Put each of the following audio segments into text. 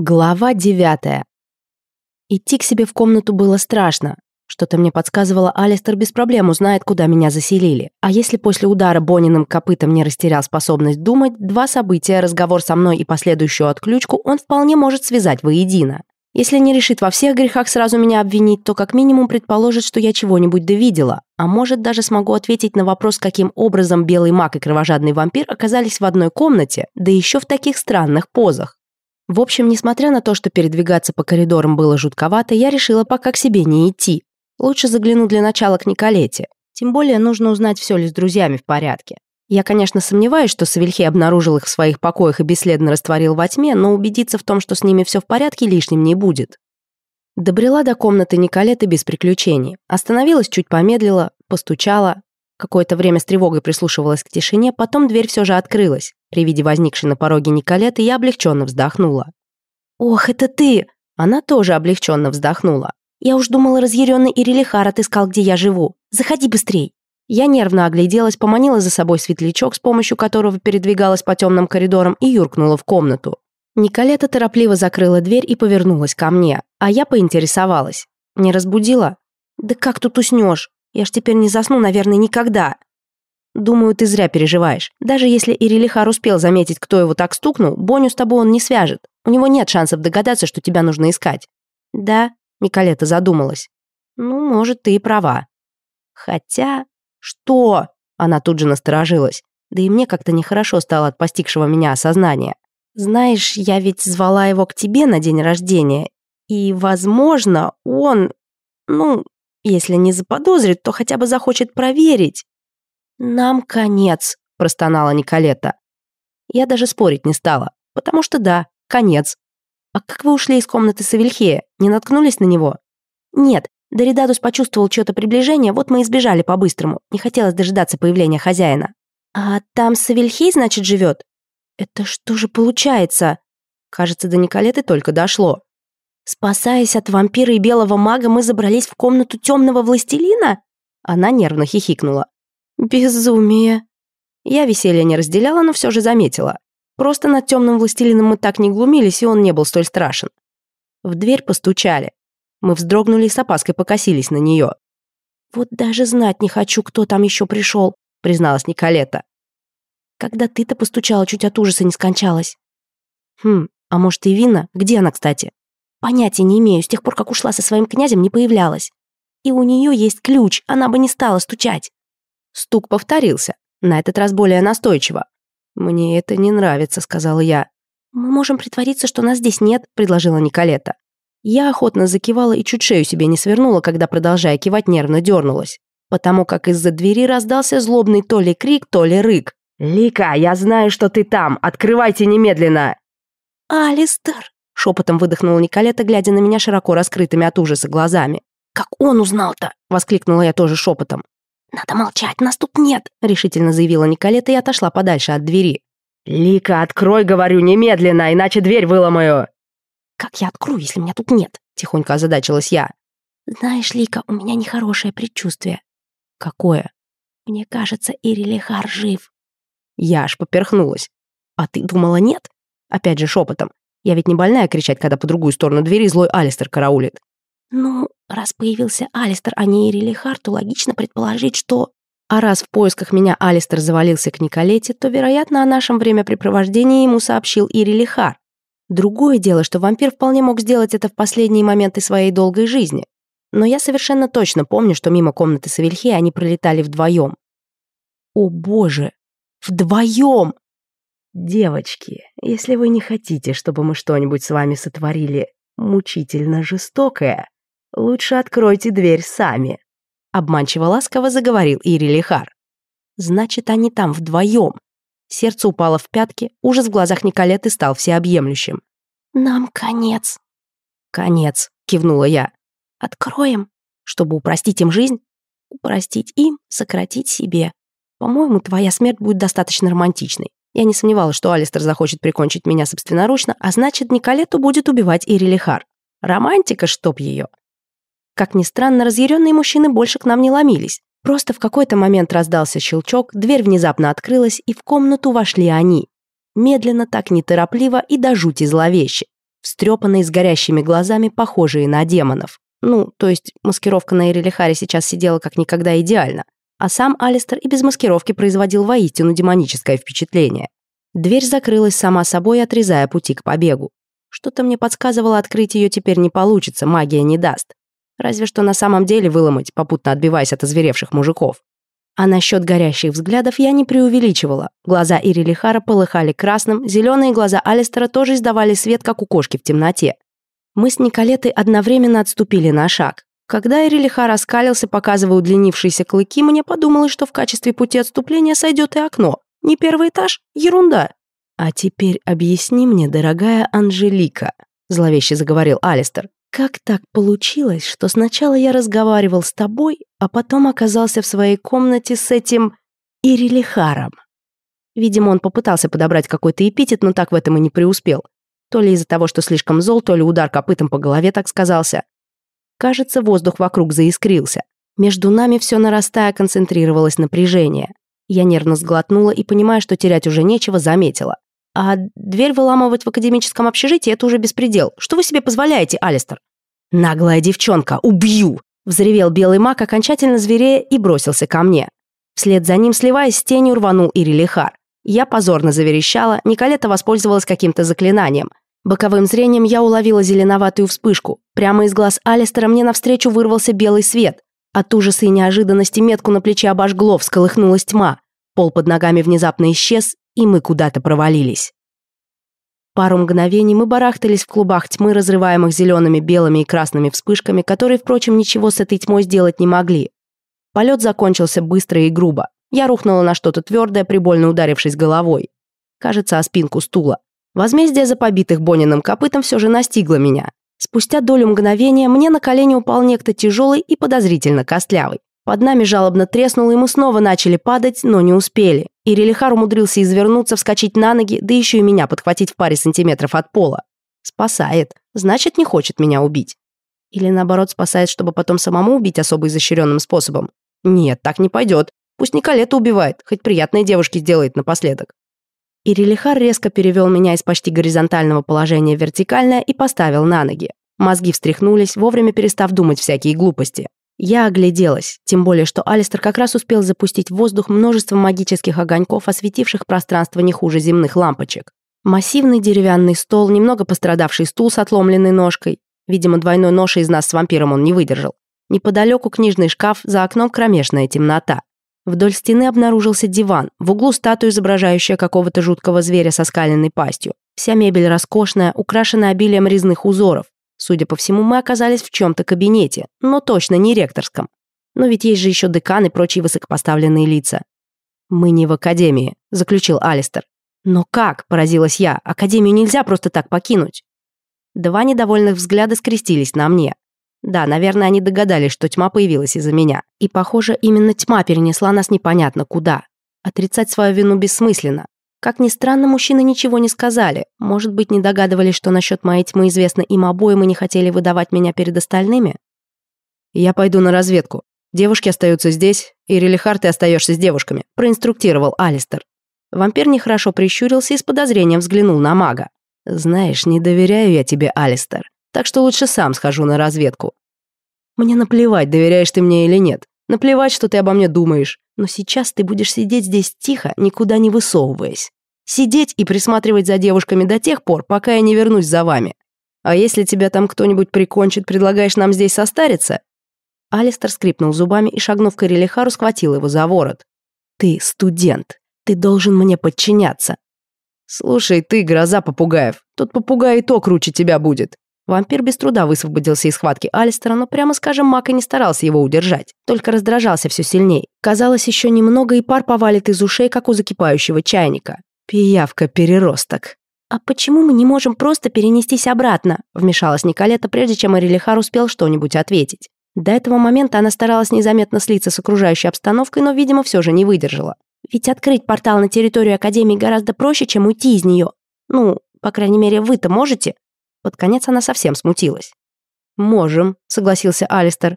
Глава 9. Идти к себе в комнату было страшно. Что-то мне подсказывало, Алистер без проблем узнает, куда меня заселили. А если после удара Бониным копытом не растерял способность думать, два события, разговор со мной и последующую отключку, он вполне может связать воедино. Если не решит во всех грехах сразу меня обвинить, то как минимум предположит, что я чего-нибудь довидела. А может, даже смогу ответить на вопрос, каким образом белый маг и кровожадный вампир оказались в одной комнате, да еще в таких странных позах. В общем, несмотря на то, что передвигаться по коридорам было жутковато, я решила пока к себе не идти. Лучше загляну для начала к Николете. Тем более нужно узнать, все ли с друзьями в порядке. Я, конечно, сомневаюсь, что Савельхи обнаружил их в своих покоях и бесследно растворил во тьме, но убедиться в том, что с ними все в порядке, лишним не будет. Добрела до комнаты Николеты без приключений. Остановилась, чуть помедлила, постучала. Какое-то время с тревогой прислушивалась к тишине, потом дверь все же открылась. При виде возникшей на пороге Николеты я облегченно вздохнула. «Ох, это ты!» Она тоже облегченно вздохнула. «Я уж думала, разъяренный Ирилихар отыскал, где я живу. Заходи быстрей!» Я нервно огляделась, поманила за собой светлячок, с помощью которого передвигалась по темным коридорам и юркнула в комнату. Николета торопливо закрыла дверь и повернулась ко мне, а я поинтересовалась. «Не разбудила?» «Да как тут уснешь?» Я ж теперь не засну, наверное, никогда. Думаю, ты зря переживаешь. Даже если Ирилихар успел заметить, кто его так стукнул, Боню с тобой он не свяжет. У него нет шансов догадаться, что тебя нужно искать. Да, Николета задумалась. Ну, может, ты и права. Хотя... Что? Она тут же насторожилась. Да и мне как-то нехорошо стало от постигшего меня осознания. Знаешь, я ведь звала его к тебе на день рождения. И, возможно, он... Ну, если не заподозрит, то хотя бы захочет проверить. «Нам конец», — простонала Николета. Я даже спорить не стала, потому что да, конец. А как вы ушли из комнаты Савельхея? Не наткнулись на него? Нет, Доридадус почувствовал чье-то приближение, вот мы и сбежали по-быстрому. Не хотелось дожидаться появления хозяина. А там Савельхей, значит, живет? Это что же получается? Кажется, до Николеты только дошло. Спасаясь от вампира и белого мага, мы забрались в комнату темного властелина. Она нервно хихикнула. Безумие. Я веселье не разделяла, но все же заметила. Просто над темным властелином мы так не глумились, и он не был столь страшен. В дверь постучали. Мы вздрогнули и с опаской покосились на нее. «Вот даже знать не хочу, кто там еще пришел», — призналась Николета. «Когда ты-то постучала, чуть от ужаса не скончалась». «Хм, а может и Вина? Где она, кстати?» Понятия не имею, с тех пор, как ушла со своим князем, не появлялась. И у нее есть ключ, она бы не стала стучать. Стук повторился, на этот раз более настойчиво. «Мне это не нравится», — сказала я. «Мы можем притвориться, что нас здесь нет», — предложила Николета. Я охотно закивала и чуть шею себе не свернула, когда, продолжая кивать, нервно дернулась. Потому как из-за двери раздался злобный то ли крик, то ли рык. «Лика, я знаю, что ты там! Открывайте немедленно!» «Алистер!» шепотом выдохнула Николета, глядя на меня широко раскрытыми от ужаса глазами. «Как он узнал-то?» — воскликнула я тоже шепотом. «Надо молчать, нас тут нет!» — решительно заявила Николета и отошла подальше от двери. «Лика, открой, говорю, немедленно, иначе дверь выломаю!» «Как я открою, если меня тут нет?» — тихонько озадачилась я. «Знаешь, Лика, у меня нехорошее предчувствие». «Какое?» «Мне кажется, Ирилихар жив». Я аж поперхнулась. «А ты думала, нет?» Опять же шепотом. Я ведь не больная кричать, когда по другую сторону двери злой Алистер караулит. Ну, раз появился Алистер, а не Ирили Харт, то логично предположить, что... А раз в поисках меня Алистер завалился к Николете, то, вероятно, о нашем времяпрепровождении ему сообщил Ирили Хар. Другое дело, что вампир вполне мог сделать это в последние моменты своей долгой жизни. Но я совершенно точно помню, что мимо комнаты Савельхи они пролетали вдвоем. О боже! Вдвоем! «Девочки, если вы не хотите, чтобы мы что-нибудь с вами сотворили мучительно жестокое, лучше откройте дверь сами», — обманчиво ласково заговорил Ирилихар. «Значит, они там вдвоем». Сердце упало в пятки, ужас в глазах Николеты стал всеобъемлющим. «Нам конец». «Конец», — кивнула я. «Откроем, чтобы упростить им жизнь, упростить им, сократить себе. По-моему, твоя смерть будет достаточно романтичной. Я не сомневалась, что Алистер захочет прикончить меня собственноручно, а значит, Николетту будет убивать и Релихар. Романтика, чтоб ее. Как ни странно, разъяренные мужчины больше к нам не ломились. Просто в какой-то момент раздался щелчок, дверь внезапно открылась, и в комнату вошли они. Медленно, так неторопливо и до жути зловеще. Встрепанные с горящими глазами, похожие на демонов. Ну, то есть маскировка на Эрилихаре сейчас сидела как никогда идеально а сам Алистер и без маскировки производил воистину демоническое впечатление. Дверь закрылась сама собой, отрезая пути к побегу. Что-то мне подсказывало, открыть ее теперь не получится, магия не даст. Разве что на самом деле выломать, попутно отбиваясь от озверевших мужиков. А насчет горящих взглядов я не преувеличивала. Глаза Ири Лихара полыхали красным, зеленые глаза Алистера тоже издавали свет, как у кошки в темноте. Мы с Николетой одновременно отступили на шаг. Когда Эрилиха раскалился, показывая удлинившиеся клыки, мне подумалось, что в качестве пути отступления сойдет и окно. Не первый этаж? Ерунда. «А теперь объясни мне, дорогая Анжелика», — зловеще заговорил Алистер, «как так получилось, что сначала я разговаривал с тобой, а потом оказался в своей комнате с этим Ирилихаром?» Видимо, он попытался подобрать какой-то эпитет, но так в этом и не преуспел. То ли из-за того, что слишком зол, то ли удар копытом по голове так сказался. Кажется, воздух вокруг заискрился. Между нами все нарастая концентрировалось напряжение. Я нервно сглотнула и, понимая, что терять уже нечего, заметила. «А дверь выламывать в академическом общежитии — это уже беспредел. Что вы себе позволяете, Алистер?» «Наглая девчонка! Убью!» — взревел белый маг, окончательно зверея, и бросился ко мне. Вслед за ним, сливаясь с тенью, рванул Ирилихар. Я позорно заверещала, Николета воспользовалась каким-то заклинанием — Боковым зрением я уловила зеленоватую вспышку. Прямо из глаз Алистера мне навстречу вырвался белый свет. От ужаса и неожиданности метку на плече обожгло, всколыхнулась тьма. Пол под ногами внезапно исчез, и мы куда-то провалились. Пару мгновений мы барахтались в клубах тьмы, разрываемых зелеными, белыми и красными вспышками, которые, впрочем, ничего с этой тьмой сделать не могли. Полет закончился быстро и грубо. Я рухнула на что-то твердое, прибольно ударившись головой. Кажется, о спинку стула. Возмездие за побитых Бониным копытом все же настигло меня. Спустя долю мгновения мне на колени упал некто тяжелый и подозрительно костлявый. Под нами жалобно треснуло, и мы снова начали падать, но не успели. И Релихар умудрился извернуться, вскочить на ноги, да еще и меня подхватить в паре сантиметров от пола. Спасает. Значит, не хочет меня убить. Или наоборот, спасает, чтобы потом самому убить особо изощренным способом. Нет, так не пойдет. Пусть Николета убивает, хоть приятной девушке сделает напоследок. И резко перевел меня из почти горизонтального положения в вертикальное и поставил на ноги. Мозги встряхнулись, вовремя перестав думать всякие глупости. Я огляделась, тем более, что Алистер как раз успел запустить в воздух множество магических огоньков, осветивших пространство не хуже земных лампочек. Массивный деревянный стол, немного пострадавший стул с отломленной ножкой. Видимо, двойной ноши из нас с вампиром он не выдержал. Неподалеку книжный шкаф, за окном кромешная темнота. Вдоль стены обнаружился диван, в углу статуя, изображающая какого-то жуткого зверя со скаленной пастью. Вся мебель роскошная, украшена обилием резных узоров. Судя по всему, мы оказались в чем-то кабинете, но точно не ректорском. Но ведь есть же еще декан и прочие высокопоставленные лица. «Мы не в академии», — заключил Алистер. «Но как?» — поразилась я. «Академию нельзя просто так покинуть». Два недовольных взгляда скрестились на мне. Да, наверное, они догадались, что тьма появилась из-за меня. И, похоже, именно тьма перенесла нас непонятно куда. Отрицать свою вину бессмысленно. Как ни странно, мужчины ничего не сказали. Может быть, не догадывались, что насчет моей тьмы известно им обоим и не хотели выдавать меня перед остальными? Я пойду на разведку. Девушки остаются здесь, и Релихар, ты остаешься с девушками, проинструктировал Алистер. Вампир нехорошо прищурился и с подозрением взглянул на мага. «Знаешь, не доверяю я тебе, Алистер так что лучше сам схожу на разведку. Мне наплевать, доверяешь ты мне или нет. Наплевать, что ты обо мне думаешь. Но сейчас ты будешь сидеть здесь тихо, никуда не высовываясь. Сидеть и присматривать за девушками до тех пор, пока я не вернусь за вами. А если тебя там кто-нибудь прикончит, предлагаешь нам здесь состариться?» Алистер скрипнул зубами и, шагнув к Ирилихару, схватил его за ворот. «Ты студент. Ты должен мне подчиняться. «Слушай, ты, гроза попугаев, тот попугай и то круче тебя будет. Вампир без труда высвободился из схватки Алистера, но, прямо скажем, Мака не старался его удержать, только раздражался все сильнее. Казалось, еще немного, и пар повалит из ушей, как у закипающего чайника. Пиявка-переросток. «А почему мы не можем просто перенестись обратно?» — вмешалась Николета, прежде чем Арилихар успел что-нибудь ответить. До этого момента она старалась незаметно слиться с окружающей обстановкой, но, видимо, все же не выдержала. «Ведь открыть портал на территорию Академии гораздо проще, чем уйти из нее. Ну, по крайней мере, вы-то можете?» Под конец она совсем смутилась. «Можем», — согласился Алистер.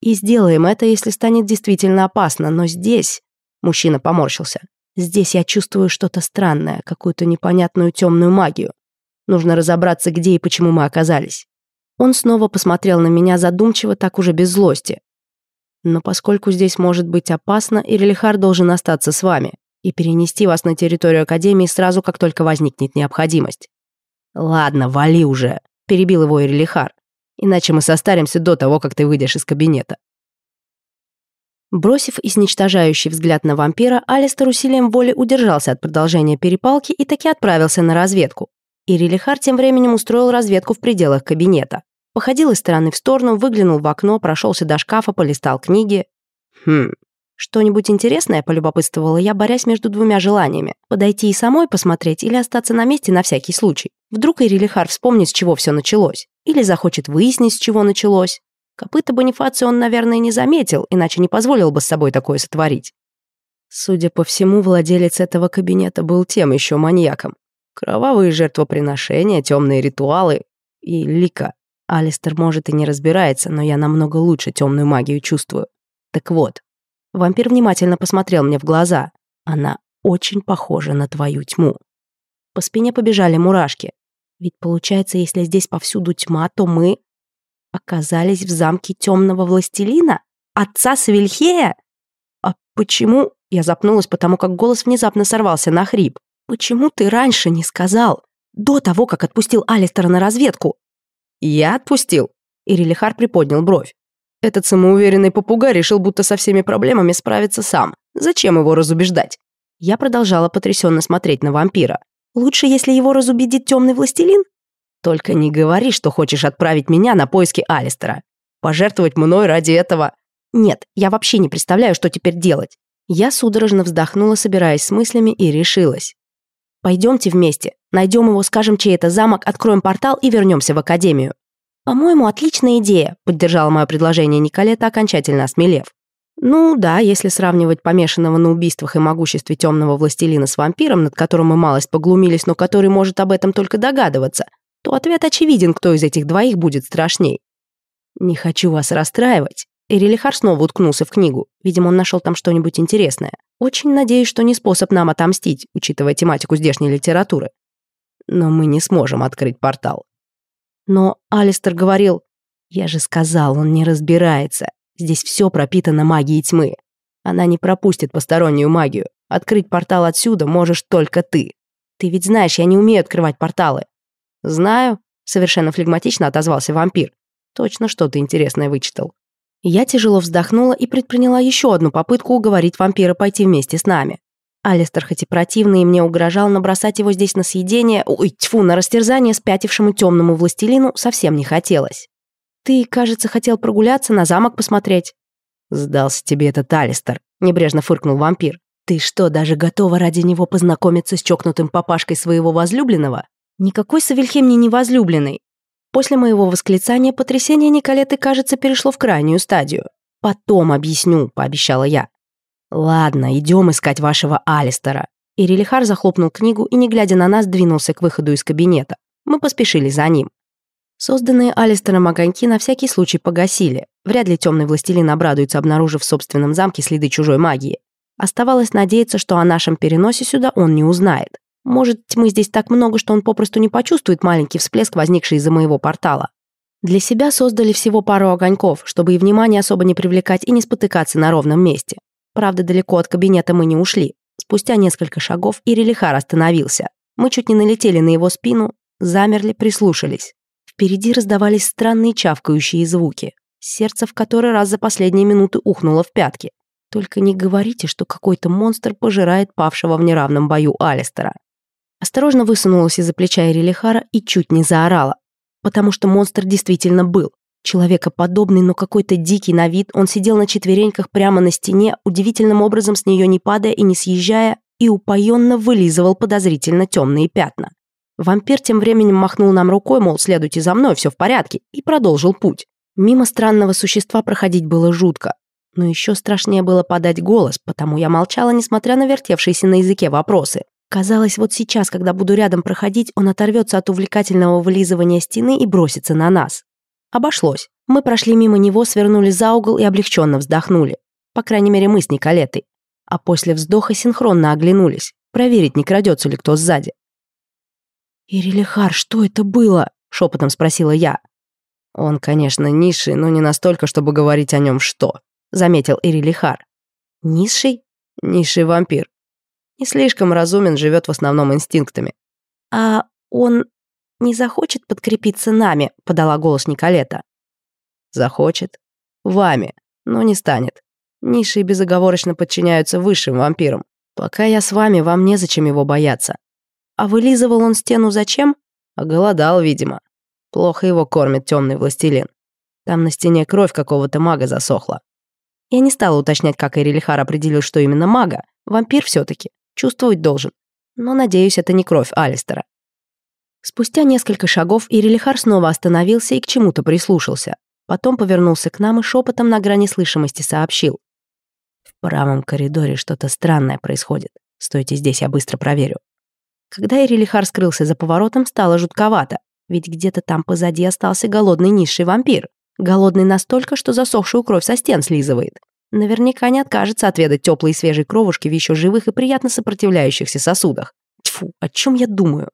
«И сделаем это, если станет действительно опасно, но здесь...» Мужчина поморщился. «Здесь я чувствую что-то странное, какую-то непонятную темную магию. Нужно разобраться, где и почему мы оказались». Он снова посмотрел на меня задумчиво, так уже без злости. «Но поскольку здесь может быть опасно, Ирелихар должен остаться с вами и перенести вас на территорию Академии сразу, как только возникнет необходимость. «Ладно, вали уже», — перебил его Эрлихар. «Иначе мы состаримся до того, как ты выйдешь из кабинета». Бросив изничтожающий взгляд на вампира, Алистер усилием воли удержался от продолжения перепалки и таки отправился на разведку. Ирилихар тем временем устроил разведку в пределах кабинета. Походил из стороны в сторону, выглянул в окно, прошелся до шкафа, полистал книги. «Хм, что-нибудь интересное полюбопытствовала я, борясь между двумя желаниями. Подойти и самой посмотреть или остаться на месте на всякий случай. Вдруг Ирилихар вспомнит, с чего все началось. Или захочет выяснить, с чего началось. Копыта Бонифаци он, наверное, не заметил, иначе не позволил бы с собой такое сотворить. Судя по всему, владелец этого кабинета был тем еще маньяком. Кровавые жертвоприношения, темные ритуалы и лика. Алистер, может, и не разбирается, но я намного лучше темную магию чувствую. Так вот, Вампир внимательно посмотрел мне в глаза. Она очень похожа на твою тьму. По спине побежали мурашки. Ведь получается, если здесь повсюду тьма, то мы оказались в замке темного властелина? Отца Савельхея? А почему... Я запнулась, потому как голос внезапно сорвался на хрип. «Почему ты раньше не сказал? До того, как отпустил Алистера на разведку?» «Я отпустил?» Ирилихар приподнял бровь. Этот самоуверенный попугай решил, будто со всеми проблемами справиться сам. Зачем его разубеждать? Я продолжала потрясенно смотреть на вампира. Лучше, если его разубедит темный властелин? Только не говори, что хочешь отправить меня на поиски Алистера. Пожертвовать мной ради этого. Нет, я вообще не представляю, что теперь делать. Я судорожно вздохнула, собираясь с мыслями, и решилась. Пойдемте вместе. Найдем его, скажем, чей это замок, откроем портал и вернемся в академию. По-моему, отличная идея», — поддержал мое предложение Николета, окончательно осмелев. Ну да, если сравнивать помешанного на убийствах и могуществе темного властелина с вампиром, над которым мы малость поглумились, но который может об этом только догадываться, то ответ очевиден, кто из этих двоих будет страшней. «Не хочу вас расстраивать». Эрилихар снова уткнулся в книгу. Видимо, он нашел там что-нибудь интересное. «Очень надеюсь, что не способ нам отомстить, учитывая тематику здешней литературы. Но мы не сможем открыть портал. Но Алистер говорил... Я же сказал, он не разбирается. Здесь все пропитано магией тьмы. Она не пропустит постороннюю магию. Открыть портал отсюда можешь только ты. Ты ведь знаешь, я не умею открывать порталы. Знаю, совершенно флегматично отозвался вампир. Точно что-то интересное вычитал. Я тяжело вздохнула и предприняла еще одну попытку уговорить вампира пойти вместе с нами. Алистер, хоть и противный, мне угрожал набросать его здесь на съедение, ой, тьфу, на растерзание спятившему темному властелину совсем не хотелось. «Ты, кажется, хотел прогуляться, на замок посмотреть». «Сдался тебе этот Алистер», — небрежно фыркнул вампир. «Ты что, даже готова ради него познакомиться с чокнутым папашкой своего возлюбленного?» «Никакой Савельхем не возлюбленный». После моего восклицания потрясение Николеты, кажется, перешло в крайнюю стадию. «Потом объясню», — пообещала я. «Ладно, идем искать вашего Алистера». И захлопнул книгу и, не глядя на нас, двинулся к выходу из кабинета. Мы поспешили за ним. Созданные Алистером огоньки на всякий случай погасили. Вряд ли темный властелин обрадуется, обнаружив в собственном замке следы чужой магии. Оставалось надеяться, что о нашем переносе сюда он не узнает. Может, тьмы здесь так много, что он попросту не почувствует маленький всплеск, возникший из-за моего портала. Для себя создали всего пару огоньков, чтобы и внимание особо не привлекать и не спотыкаться на ровном месте. Правда, далеко от кабинета мы не ушли. Спустя несколько шагов Ирилихар остановился. Мы чуть не налетели на его спину, замерли, прислушались. Впереди раздавались странные чавкающие звуки. Сердце в который раз за последние минуты ухнуло в пятки. Только не говорите, что какой-то монстр пожирает павшего в неравном бою Алистера. Осторожно высунулась из-за плеча Ирилихара и чуть не заорала. Потому что монстр действительно был. Человекоподобный, но какой-то дикий на вид, он сидел на четвереньках прямо на стене, удивительным образом с нее не падая и не съезжая, и упоенно вылизывал подозрительно темные пятна. Вампир тем временем махнул нам рукой, мол, следуйте за мной, все в порядке, и продолжил путь. Мимо странного существа проходить было жутко. Но еще страшнее было подать голос, потому я молчала, несмотря на вертевшиеся на языке вопросы. Казалось, вот сейчас, когда буду рядом проходить, он оторвется от увлекательного вылизывания стены и бросится на нас. Обошлось. Мы прошли мимо него, свернули за угол и облегченно вздохнули. По крайней мере, мы с Николетой. А после вздоха синхронно оглянулись. Проверить, не крадется ли кто сзади. «Ирилихар, что это было?» — шепотом спросила я. «Он, конечно, низший, но не настолько, чтобы говорить о нем что», — заметил Ирилихар. «Низший?» «Низший вампир. Не слишком разумен, живет в основном инстинктами». «А он не захочет подкрепиться нами», — подала голос Николета. «Захочет? Вами, но не станет. Низшие безоговорочно подчиняются высшим вампирам. Пока я с вами, вам незачем его бояться. А вылизывал он стену зачем? А Оголодал, видимо. Плохо его кормит темный властелин. Там на стене кровь какого-то мага засохла. Я не стала уточнять, как Эрилихар определил, что именно мага. Вампир все таки Чувствовать должен. Но, надеюсь, это не кровь Алистера. Спустя несколько шагов Ирилихар снова остановился и к чему-то прислушался. Потом повернулся к нам и шепотом на грани слышимости сообщил. «В правом коридоре что-то странное происходит. Стойте здесь, я быстро проверю». Когда Ирилихар скрылся за поворотом, стало жутковато, ведь где-то там позади остался голодный низший вампир. Голодный настолько, что засохшую кровь со стен слизывает. Наверняка не откажется отведать теплые свежие кровушки в еще живых и приятно сопротивляющихся сосудах. Тьфу, о чем я думаю?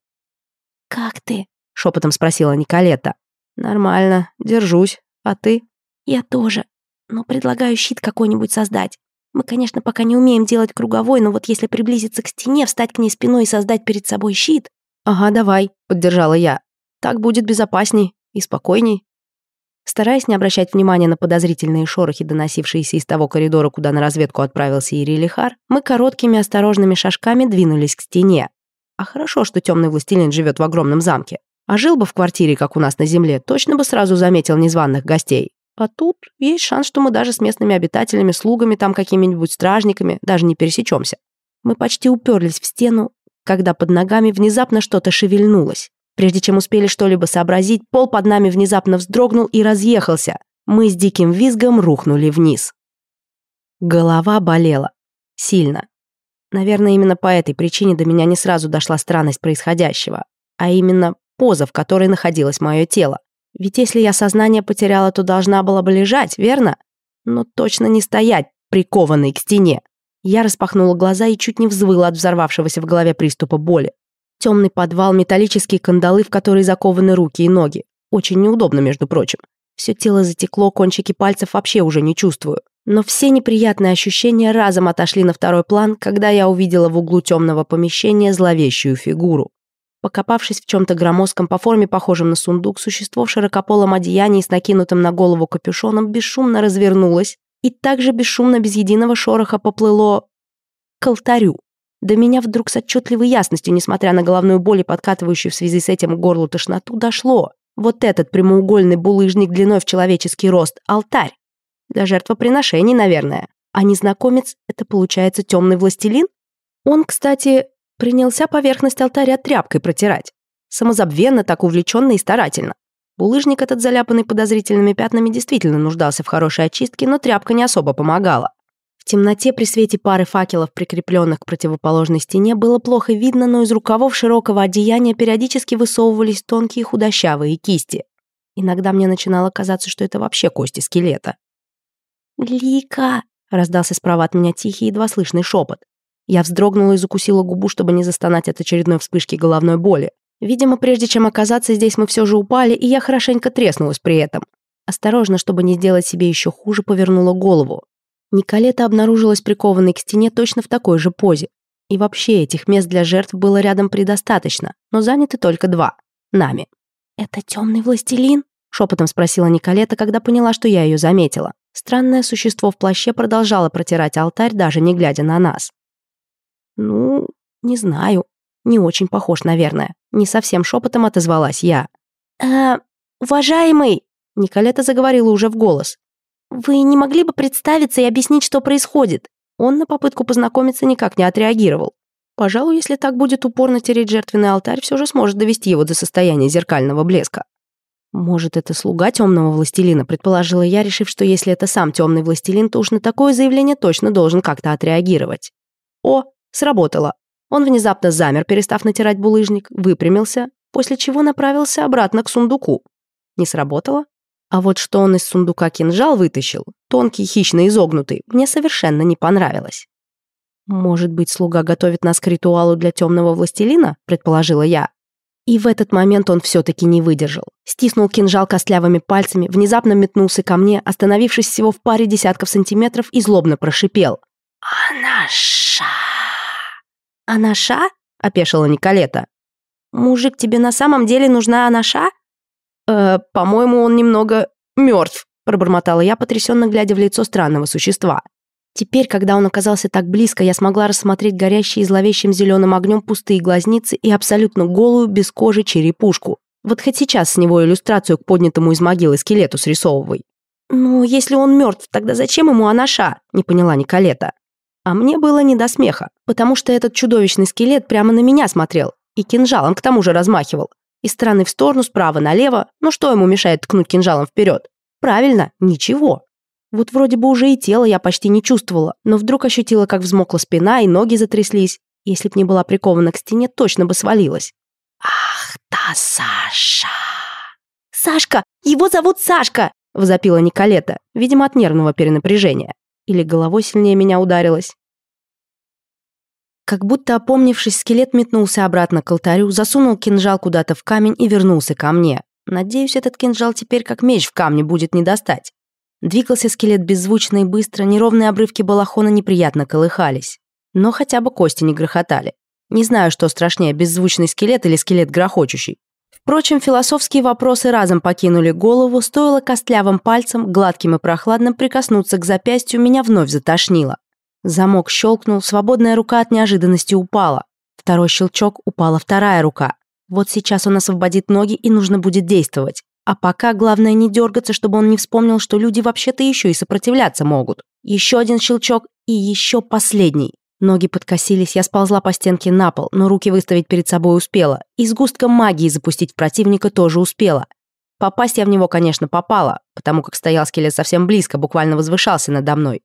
«Как ты?» — шепотом спросила Николета. «Нормально, держусь. А ты?» «Я тоже. Но предлагаю щит какой-нибудь создать. Мы, конечно, пока не умеем делать круговой, но вот если приблизиться к стене, встать к ней спиной и создать перед собой щит...» «Ага, давай», — поддержала я. «Так будет безопасней и спокойней». Стараясь не обращать внимания на подозрительные шорохи, доносившиеся из того коридора, куда на разведку отправился Ирилихар, мы короткими осторожными шажками двинулись к стене. А хорошо, что темный властелин живет в огромном замке. А жил бы в квартире, как у нас на земле, точно бы сразу заметил незваных гостей. А тут есть шанс, что мы даже с местными обитателями, слугами там какими-нибудь стражниками даже не пересечемся. Мы почти уперлись в стену, когда под ногами внезапно что-то шевельнулось. Прежде чем успели что-либо сообразить, пол под нами внезапно вздрогнул и разъехался. Мы с диким визгом рухнули вниз. Голова болела. Сильно. Наверное, именно по этой причине до меня не сразу дошла странность происходящего, а именно поза, в которой находилось мое тело. Ведь если я сознание потеряла, то должна была бы лежать, верно? Но точно не стоять, прикованной к стене. Я распахнула глаза и чуть не взвыла от взорвавшегося в голове приступа боли. Темный подвал, металлические кандалы, в которые закованы руки и ноги. Очень неудобно, между прочим. Все тело затекло, кончики пальцев вообще уже не чувствую. Но все неприятные ощущения разом отошли на второй план, когда я увидела в углу темного помещения зловещую фигуру. Покопавшись в чем-то громоздком по форме, похожем на сундук, существо в широкополом одеянии с накинутым на голову капюшоном бесшумно развернулось и также бесшумно, без единого шороха поплыло к алтарю. До меня вдруг с отчетливой ясностью, несмотря на головную боль и подкатывающую в связи с этим горло тошноту, дошло. Вот этот прямоугольный булыжник длиной в человеческий рост — алтарь. Для жертвоприношений, наверное. А незнакомец — это, получается, темный властелин? Он, кстати, принялся поверхность алтаря тряпкой протирать. Самозабвенно, так увлеченно и старательно. Булыжник этот, заляпанный подозрительными пятнами, действительно нуждался в хорошей очистке, но тряпка не особо помогала. В темноте при свете пары факелов, прикрепленных к противоположной стене, было плохо видно, но из рукавов широкого одеяния периодически высовывались тонкие худощавые кисти. Иногда мне начинало казаться, что это вообще кости скелета. «Лика!» — раздался справа от меня тихий, едва слышный шепот. Я вздрогнула и закусила губу, чтобы не застонать от очередной вспышки головной боли. Видимо, прежде чем оказаться здесь, мы все же упали, и я хорошенько треснулась при этом. Осторожно, чтобы не сделать себе еще хуже, повернула голову. Николета обнаружилась прикованной к стене точно в такой же позе. И вообще этих мест для жертв было рядом предостаточно, но заняты только два — нами. «Это темный властелин?» — шепотом спросила Николета, когда поняла, что я ее заметила. Странное существо в плаще продолжало протирать алтарь, даже не глядя на нас. «Ну, не знаю. Не очень похож, наверное». Не совсем шепотом отозвалась я. «Э, уважаемый!» Николета заговорила уже в голос. «Вы не могли бы представиться и объяснить, что происходит?» Он на попытку познакомиться никак не отреагировал. Пожалуй, если так будет упорно тереть жертвенный алтарь, все же сможет довести его до состояния зеркального блеска. «Может, это слуга темного властелина», — предположила я, решив, что если это сам темный властелин, то уж на такое заявление точно должен как-то отреагировать. «О, сработало!» Он внезапно замер, перестав натирать булыжник, выпрямился, после чего направился обратно к сундуку. Не сработало? А вот что он из сундука кинжал вытащил, тонкий, хищно изогнутый, мне совершенно не понравилось. «Может быть, слуга готовит нас к ритуалу для темного властелина?» – предположила я. И в этот момент он все-таки не выдержал. Стиснул кинжал костлявыми пальцами, внезапно метнулся ко мне, остановившись всего в паре десятков сантиметров и злобно прошипел. «Анаша!» «Анаша?» – опешила Николета. «Мужик, тебе на самом деле нужна анаша?» по-моему, он немного мертв», — пробормотала я, потрясенно глядя в лицо странного существа. Теперь, когда он оказался так близко, я смогла рассмотреть горящие зловещим зеленым огнем пустые глазницы и абсолютно голую, без кожи черепушку. Вот хоть сейчас с него иллюстрацию к поднятому из могилы скелету срисовывай. «Ну, если он мертв, тогда зачем ему анаша?» — не поняла Николета. А мне было не до смеха, потому что этот чудовищный скелет прямо на меня смотрел и кинжалом к тому же размахивал из стороны в сторону, справа налево. но что ему мешает ткнуть кинжалом вперед? Правильно, ничего. Вот вроде бы уже и тело я почти не чувствовала, но вдруг ощутила, как взмокла спина и ноги затряслись. Если б не была прикована к стене, точно бы свалилась. «Ах, да Саша!» «Сашка! Его зовут Сашка!» — взопила Николета, видимо, от нервного перенапряжения. Или головой сильнее меня ударилась. Как будто опомнившись, скелет метнулся обратно к алтарю, засунул кинжал куда-то в камень и вернулся ко мне. Надеюсь, этот кинжал теперь как меч в камне будет не достать. Двигался скелет беззвучно и быстро, неровные обрывки балахона неприятно колыхались. Но хотя бы кости не грохотали. Не знаю, что страшнее, беззвучный скелет или скелет грохочущий. Впрочем, философские вопросы разом покинули голову, стоило костлявым пальцем, гладким и прохладным, прикоснуться к запястью, меня вновь затошнило. Замок щелкнул, свободная рука от неожиданности упала. Второй щелчок, упала вторая рука. Вот сейчас он освободит ноги и нужно будет действовать. А пока главное не дергаться, чтобы он не вспомнил, что люди вообще-то еще и сопротивляться могут. Еще один щелчок и еще последний. Ноги подкосились, я сползла по стенке на пол, но руки выставить перед собой успела. И сгустком магии запустить в противника тоже успела. Попасть я в него, конечно, попала, потому как стоял скелет совсем близко, буквально возвышался надо мной.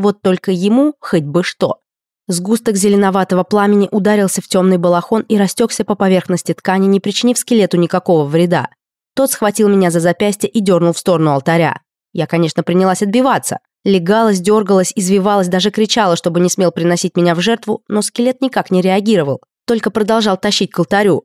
Вот только ему хоть бы что. Сгусток зеленоватого пламени ударился в темный балахон и растекся по поверхности ткани, не причинив скелету никакого вреда. Тот схватил меня за запястье и дернул в сторону алтаря. Я, конечно, принялась отбиваться. Легалась, дергалась, извивалась, даже кричала, чтобы не смел приносить меня в жертву, но скелет никак не реагировал, только продолжал тащить к алтарю.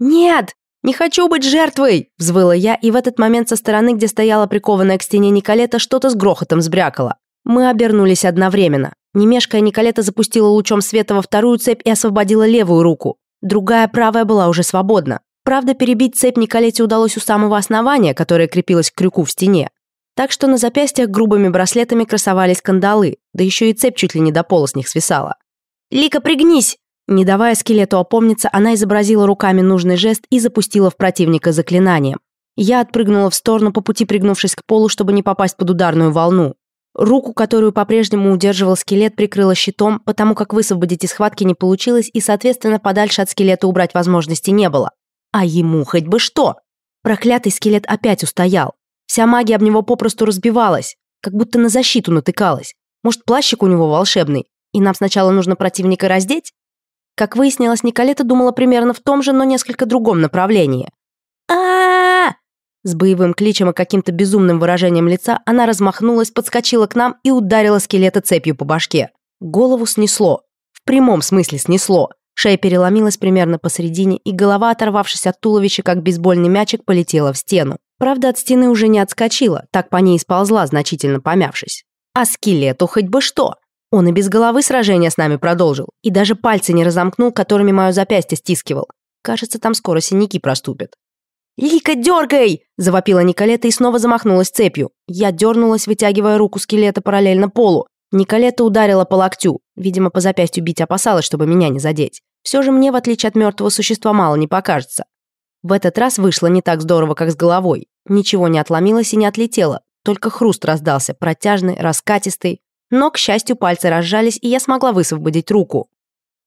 «Нет! Не хочу быть жертвой!» – взвыла я, и в этот момент со стороны, где стояла прикованная к стене Николета, что-то с грохотом сбрякало. Мы обернулись одновременно. Немешкая Николета запустила лучом света во вторую цепь и освободила левую руку. Другая, правая, была уже свободна. Правда, перебить цепь Николете удалось у самого основания, которое крепилось к крюку в стене. Так что на запястьях грубыми браслетами красовались кандалы, да еще и цепь чуть ли не до пола с них свисала. «Лика, пригнись!» Не давая скелету опомниться, она изобразила руками нужный жест и запустила в противника заклинание. Я отпрыгнула в сторону, по пути пригнувшись к полу, чтобы не попасть под ударную волну. Руку, которую по-прежнему удерживал скелет, прикрыла щитом, потому как высвободить из схватки не получилось и, соответственно, подальше от скелета убрать возможности не было. А ему хоть бы что! Проклятый скелет опять устоял. Вся магия об него попросту разбивалась, как будто на защиту натыкалась. Может, плащик у него волшебный, и нам сначала нужно противника раздеть? Как выяснилось, Николета думала примерно в том же, но несколько другом направлении. а с боевым кличем и каким-то безумным выражением лица она размахнулась, подскочила к нам и ударила скелета цепью по башке. Голову снесло. В прямом смысле снесло. Шея переломилась примерно посередине, и голова, оторвавшись от туловища, как бейсбольный мячик, полетела в стену. Правда, от стены уже не отскочила, так по ней и сползла, значительно помявшись. А скелету хоть бы что! Он и без головы сражение с нами продолжил, и даже пальцы не разомкнул, которыми мое запястье стискивал. Кажется, там скоро синяки проступят. «Лика, дергай!» – завопила Николета и снова замахнулась цепью. Я дернулась, вытягивая руку скелета параллельно полу. Николета ударила по локтю. Видимо, по запястью бить опасалась, чтобы меня не задеть. Все же мне, в отличие от мертвого существа, мало не покажется. В этот раз вышло не так здорово, как с головой. Ничего не отломилось и не отлетело. Только хруст раздался, протяжный, раскатистый. Но, к счастью, пальцы разжались, и я смогла высвободить руку.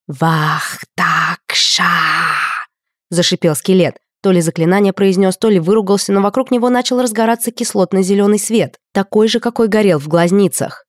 «Вах-так-ша!» – зашипел скелет. То ли заклинание произнес, то ли выругался, но вокруг него начал разгораться кислотно-зеленый свет, такой же, какой горел в глазницах.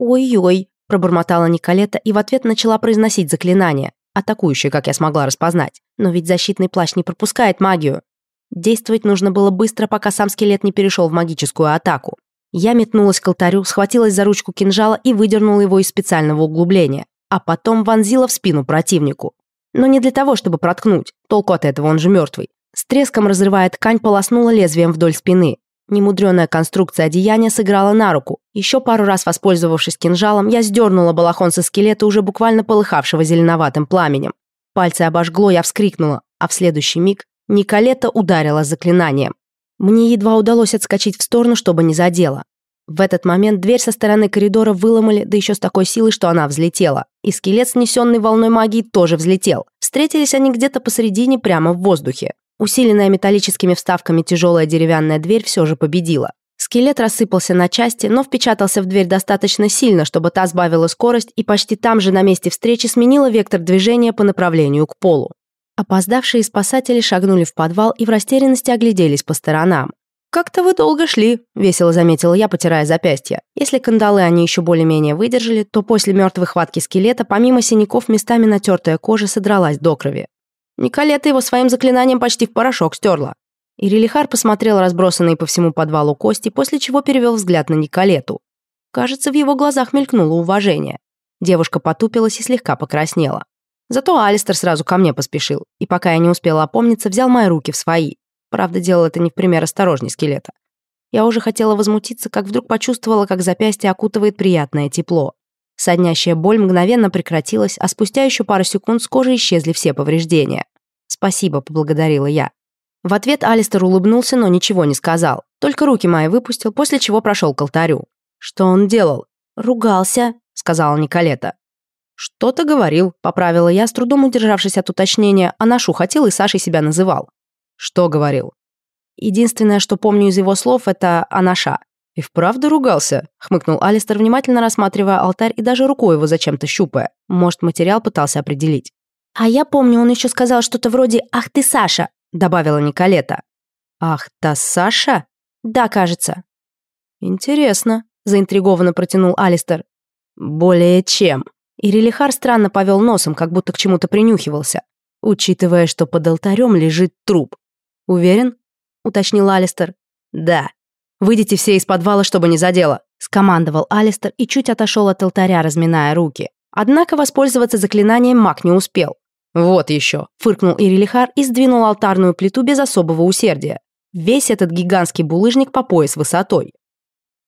«Ой-ой», — пробормотала Николета и в ответ начала произносить заклинание, атакующее, как я смогла распознать. Но ведь защитный плащ не пропускает магию. Действовать нужно было быстро, пока сам скелет не перешел в магическую атаку. Я метнулась к алтарю, схватилась за ручку кинжала и выдернула его из специального углубления, а потом вонзила в спину противнику. Но не для того, чтобы проткнуть, толку от этого он же мертвый, с треском разрывая ткань, полоснула лезвием вдоль спины. Немудренная конструкция одеяния сыграла на руку. Еще пару раз воспользовавшись кинжалом, я сдернула балахон со скелета, уже буквально полыхавшего зеленоватым пламенем. Пальцы обожгло, я вскрикнула, а в следующий миг Николета ударила заклинанием. Мне едва удалось отскочить в сторону, чтобы не задело. В этот момент дверь со стороны коридора выломали, да еще с такой силой, что она взлетела. И скелет, снесенный волной магии, тоже взлетел. Встретились они где-то посередине, прямо в воздухе. Усиленная металлическими вставками тяжелая деревянная дверь все же победила. Скелет рассыпался на части, но впечатался в дверь достаточно сильно, чтобы та сбавила скорость и почти там же на месте встречи сменила вектор движения по направлению к полу. Опоздавшие спасатели шагнули в подвал и в растерянности огляделись по сторонам. «Как-то вы долго шли», — весело заметила я, потирая запястье. Если кандалы они еще более-менее выдержали, то после мертвой хватки скелета, помимо синяков, местами натертая кожа содралась до крови. Николета его своим заклинанием почти в порошок стерла. Ирилихар посмотрел разбросанные по всему подвалу кости, после чего перевел взгляд на Николету. Кажется, в его глазах мелькнуло уважение. Девушка потупилась и слегка покраснела. Зато Алистер сразу ко мне поспешил, и пока я не успела опомниться, взял мои руки в свои. Правда, делал это не в пример осторожней скелета. Я уже хотела возмутиться, как вдруг почувствовала, как запястье окутывает приятное тепло. Соднящая боль мгновенно прекратилась, а спустя еще пару секунд с кожи исчезли все повреждения. «Спасибо», — поблагодарила я. В ответ Алистер улыбнулся, но ничего не сказал. Только руки мои выпустил, после чего прошел к алтарю. «Что он делал?» «Ругался», — сказала Николета. «Что-то говорил», — поправила я, с трудом удержавшись от уточнения, а нашу хотел и Сашей себя называл. «Что говорил?» Единственное, что помню из его слов, это «анаша». «И вправду ругался», — хмыкнул Алистер, внимательно рассматривая алтарь и даже рукой его зачем-то щупая. Может, материал пытался определить. «А я помню, он еще сказал что-то вроде «Ах ты, Саша», — добавила Николета. «Ах та Саша?» «Да, кажется». «Интересно», — заинтригованно протянул Алистер. «Более чем». И Релихар странно повел носом, как будто к чему-то принюхивался, учитывая, что под алтарем лежит труп. «Уверен?» — уточнил Алистер. «Да», «Выйдите все из подвала, чтобы не задело», — скомандовал Алистер и чуть отошел от алтаря, разминая руки. Однако воспользоваться заклинанием маг не успел. «Вот еще», — фыркнул Ирилихар и сдвинул алтарную плиту без особого усердия. Весь этот гигантский булыжник по пояс высотой.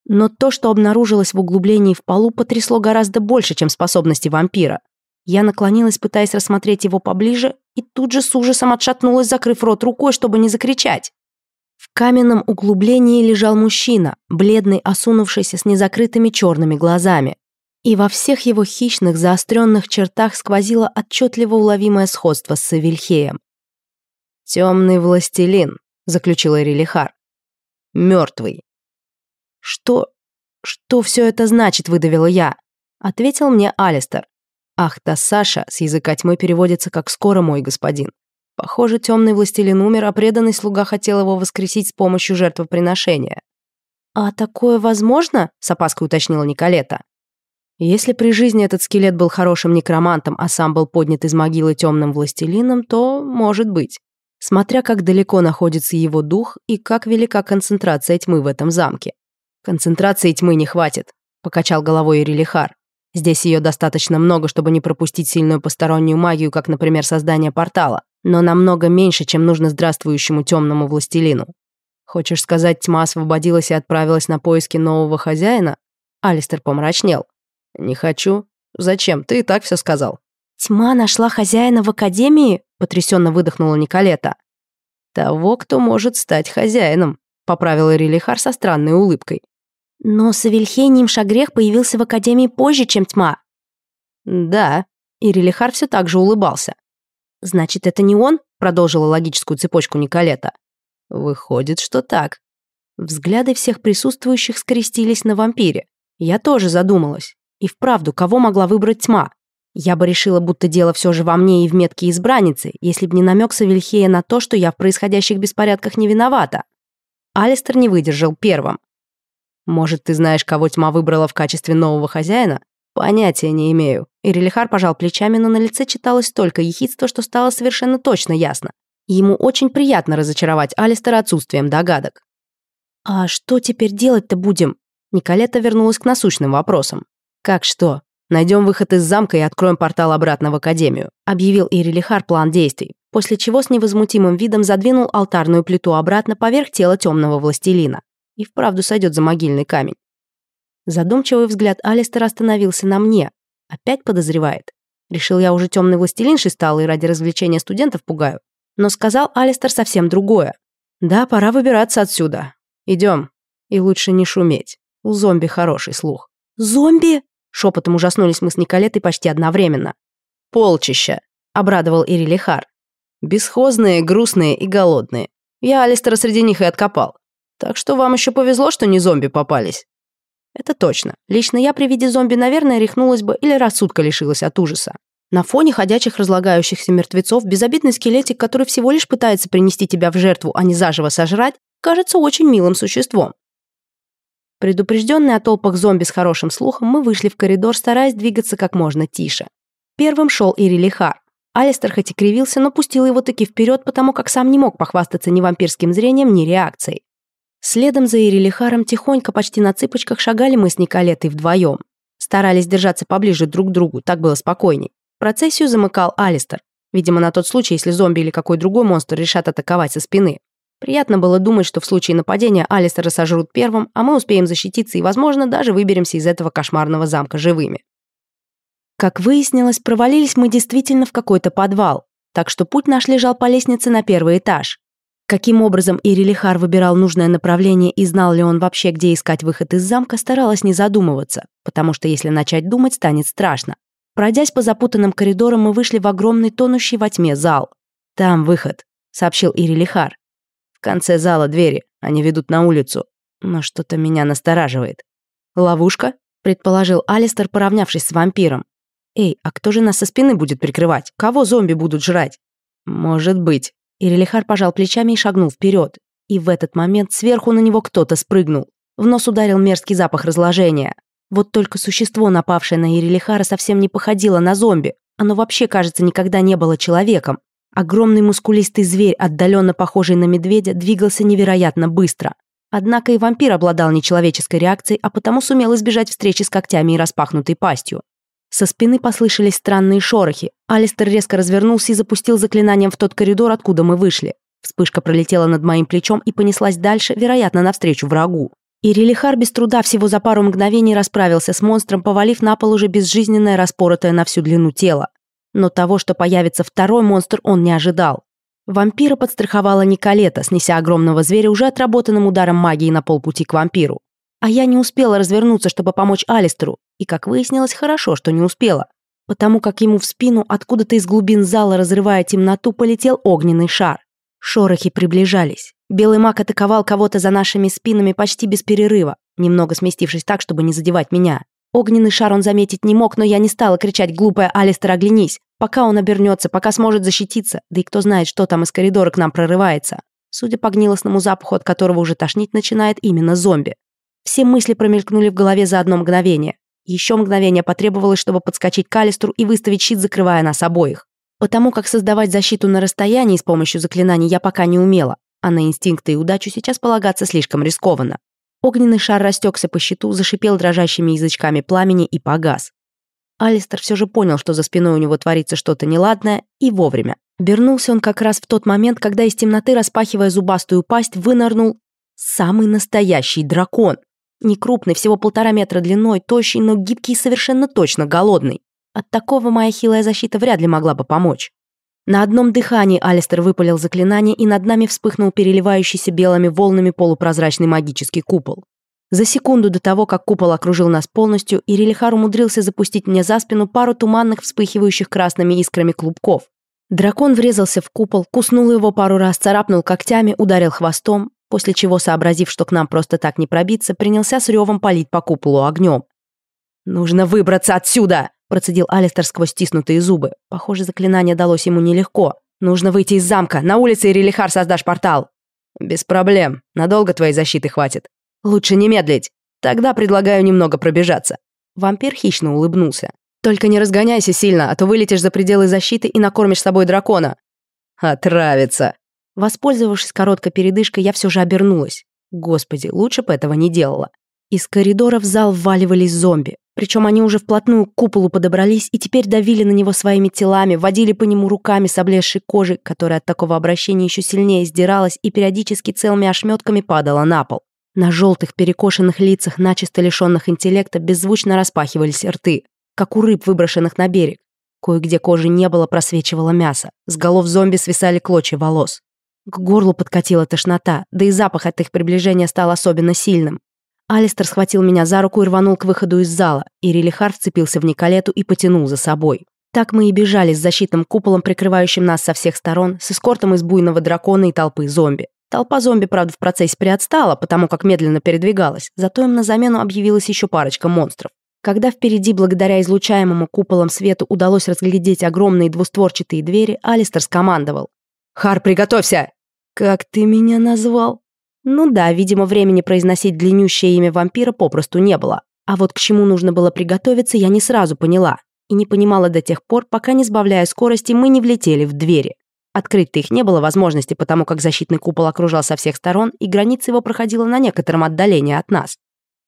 Но то, что обнаружилось в углублении в полу, потрясло гораздо больше, чем способности вампира. Я наклонилась, пытаясь рассмотреть его поближе, и тут же с ужасом отшатнулась, закрыв рот рукой, чтобы не закричать. В каменном углублении лежал мужчина, бледный, осунувшийся с незакрытыми черными глазами. И во всех его хищных, заостренных чертах сквозило отчетливо уловимое сходство с Савельхеем. «Темный властелин», — заключил Эрилихар. «Мертвый». «Что... что все это значит?» — выдавила я. Ответил мне Алистер. «Ах, та Саша» с языка тьмы переводится как «скоро мой господин». Похоже, темный властелин умер, а преданный слуга хотел его воскресить с помощью жертвоприношения. «А такое возможно?» — с опаской уточнила Николета. Если при жизни этот скелет был хорошим некромантом, а сам был поднят из могилы темным властелином, то может быть. Смотря как далеко находится его дух и как велика концентрация тьмы в этом замке. «Концентрации тьмы не хватит», — покачал головой Ирилихар. «Здесь ее достаточно много, чтобы не пропустить сильную постороннюю магию, как, например, создание портала но намного меньше, чем нужно здравствующему темному властелину. Хочешь сказать, тьма освободилась и отправилась на поиски нового хозяина? Алистер помрачнел. Не хочу. Зачем? Ты и так все сказал. Тьма нашла хозяина в академии? Потрясенно выдохнула Николета. Того, кто может стать хозяином, поправила Рилихар со странной улыбкой. Но Савельхением Шагрех появился в академии позже, чем тьма. Да, и Рилихар все так же улыбался. «Значит, это не он?» — продолжила логическую цепочку Николета. «Выходит, что так». Взгляды всех присутствующих скрестились на вампире. Я тоже задумалась. И вправду, кого могла выбрать тьма? Я бы решила, будто дело все же во мне и в метке избранницы, если б не намек Савельхея на то, что я в происходящих беспорядках не виновата. Алистер не выдержал первым. «Может, ты знаешь, кого тьма выбрала в качестве нового хозяина? Понятия не имею. Ирилихар пожал плечами, но на лице читалось только ехидство, что стало совершенно точно ясно. Ему очень приятно разочаровать Алистера отсутствием догадок. «А что теперь делать-то будем?» Николета вернулась к насущным вопросам. «Как что? Найдем выход из замка и откроем портал обратно в Академию», объявил Ирилихар план действий, после чего с невозмутимым видом задвинул алтарную плиту обратно поверх тела темного властелина. И вправду сойдет за могильный камень. Задумчивый взгляд Алистера остановился на мне, опять подозревает. Решил я уже темный властелиншей стал и ради развлечения студентов пугаю. Но сказал Алистер совсем другое. «Да, пора выбираться отсюда. Идем. И лучше не шуметь. У зомби хороший слух». «Зомби?» Шепотом ужаснулись мы с Николетой почти одновременно. «Полчища», — обрадовал Ирилихар. «Бесхозные, грустные и голодные. Я Алистера среди них и откопал. Так что вам еще повезло, что не зомби попались. Это точно. Лично я при виде зомби, наверное, рехнулась бы или рассудка лишилась от ужаса. На фоне ходячих разлагающихся мертвецов безобидный скелетик, который всего лишь пытается принести тебя в жертву, а не заживо сожрать, кажется очень милым существом. Предупрежденные о толпах зомби с хорошим слухом, мы вышли в коридор, стараясь двигаться как можно тише. Первым шел Ирилихар. Алистер хоть и кривился, но пустил его таки вперед, потому как сам не мог похвастаться ни вампирским зрением, ни реакцией. Следом за Ирилихаром тихонько, почти на цыпочках шагали мы с Николетой вдвоем. Старались держаться поближе друг к другу, так было спокойней. Процессию замыкал Алистер. Видимо, на тот случай, если зомби или какой другой монстр решат атаковать со спины. Приятно было думать, что в случае нападения Алистера сожрут первым, а мы успеем защититься и, возможно, даже выберемся из этого кошмарного замка живыми. Как выяснилось, провалились мы действительно в какой-то подвал, так что путь наш лежал по лестнице на первый этаж. Каким образом Ирилихар выбирал нужное направление и знал ли он вообще, где искать выход из замка, старалась не задумываться, потому что если начать думать, станет страшно. Пройдясь по запутанным коридорам, мы вышли в огромный тонущий во тьме зал. «Там выход», — сообщил Ирилихар. «В конце зала двери, они ведут на улицу. Но что-то меня настораживает». «Ловушка?» — предположил Алистер, поравнявшись с вампиром. «Эй, а кто же нас со спины будет прикрывать? Кого зомби будут жрать?» «Может быть», Ирелихар пожал плечами и шагнул вперед. И в этот момент сверху на него кто-то спрыгнул. В нос ударил мерзкий запах разложения. Вот только существо, напавшее на Ирелихара, совсем не походило на зомби. Оно вообще, кажется, никогда не было человеком. Огромный мускулистый зверь, отдаленно похожий на медведя, двигался невероятно быстро. Однако и вампир обладал нечеловеческой реакцией, а потому сумел избежать встречи с когтями и распахнутой пастью. Со спины послышались странные шорохи. Алистер резко развернулся и запустил заклинанием в тот коридор, откуда мы вышли. Вспышка пролетела над моим плечом и понеслась дальше, вероятно, навстречу врагу. И без труда всего за пару мгновений расправился с монстром, повалив на пол уже безжизненное, распоротое на всю длину тело. Но того, что появится второй монстр, он не ожидал. Вампира подстраховала Николета, снеся огромного зверя уже отработанным ударом магии на полпути к вампиру. А я не успела развернуться, чтобы помочь Алистеру и, как выяснилось, хорошо, что не успела, потому как ему в спину откуда-то из глубин зала, разрывая темноту, полетел огненный шар. Шорохи приближались. Белый маг атаковал кого-то за нашими спинами почти без перерыва, немного сместившись так, чтобы не задевать меня. Огненный шар он заметить не мог, но я не стала кричать «Глупая, Алистер, оглянись!» Пока он обернется, пока сможет защититься, да и кто знает, что там из коридора к нам прорывается. Судя по гнилостному запаху, от которого уже тошнить начинает именно зомби. Все мысли промелькнули в голове за одно мгновение. Еще мгновение потребовалось, чтобы подскочить к Алистру и выставить щит, закрывая нас обоих. Потому как создавать защиту на расстоянии с помощью заклинаний я пока не умела, а на инстинкты и удачу сейчас полагаться слишком рискованно. Огненный шар растекся по щиту, зашипел дрожащими язычками пламени и погас. Алистер все же понял, что за спиной у него творится что-то неладное, и вовремя. Обернулся он как раз в тот момент, когда из темноты, распахивая зубастую пасть, вынырнул самый настоящий дракон. Не крупный, всего полтора метра длиной, тощий, но гибкий и совершенно точно голодный. От такого моя хилая защита вряд ли могла бы помочь. На одном дыхании Алистер выпалил заклинание, и над нами вспыхнул переливающийся белыми волнами полупрозрачный магический купол. За секунду до того, как купол окружил нас полностью, Ирилихар умудрился запустить мне за спину пару туманных, вспыхивающих красными искрами клубков. Дракон врезался в купол, куснул его пару раз, царапнул когтями, ударил хвостом, после чего, сообразив, что к нам просто так не пробиться, принялся с ревом палить по куполу огнем. «Нужно выбраться отсюда!» – процедил Алистер сквозь стиснутые зубы. Похоже, заклинание далось ему нелегко. «Нужно выйти из замка! На улице Ирилихар создашь портал!» «Без проблем. Надолго твоей защиты хватит. Лучше не медлить. Тогда предлагаю немного пробежаться». Вампир хищно улыбнулся. «Только не разгоняйся сильно, а то вылетишь за пределы защиты и накормишь собой дракона». «Отравится!» Воспользовавшись короткой передышкой, я все же обернулась. Господи, лучше бы этого не делала. Из коридора в зал вваливались зомби. Причем они уже вплотную к куполу подобрались и теперь давили на него своими телами, водили по нему руками с облезшей кожей, которая от такого обращения еще сильнее сдиралась и периодически целыми ошметками падала на пол. На желтых перекошенных лицах, начисто лишенных интеллекта, беззвучно распахивались рты, как у рыб, выброшенных на берег. Кое-где кожи не было, просвечивало мясо. С голов зомби свисали клочья волос. К горлу подкатила тошнота, да и запах от их приближения стал особенно сильным. Алистер схватил меня за руку и рванул к выходу из зала, и Релихар вцепился в Николету и потянул за собой. Так мы и бежали с защитным куполом, прикрывающим нас со всех сторон, с эскортом из буйного дракона и толпы зомби. Толпа зомби, правда, в процессе приотстала, потому как медленно передвигалась, зато им на замену объявилась еще парочка монстров. Когда впереди, благодаря излучаемому куполом свету, удалось разглядеть огромные двустворчатые двери, Алистер скомандовал. «Хар, приготовься! «Как ты меня назвал?» Ну да, видимо, времени произносить длиннющее имя вампира попросту не было. А вот к чему нужно было приготовиться, я не сразу поняла. И не понимала до тех пор, пока, не сбавляя скорости, мы не влетели в двери. Открыть их не было возможности, потому как защитный купол окружал со всех сторон, и граница его проходила на некотором отдалении от нас.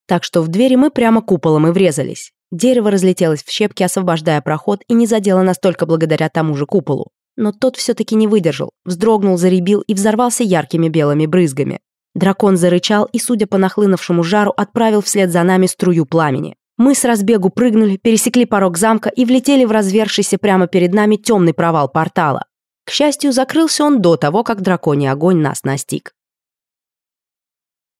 Так что в двери мы прямо куполом и врезались. Дерево разлетелось в щепки, освобождая проход, и не задело настолько благодаря тому же куполу но тот все-таки не выдержал, вздрогнул, заребил и взорвался яркими белыми брызгами. Дракон зарычал и, судя по нахлынувшему жару, отправил вслед за нами струю пламени. Мы с разбегу прыгнули, пересекли порог замка и влетели в развершийся прямо перед нами темный провал портала. К счастью, закрылся он до того, как драконий огонь нас настиг.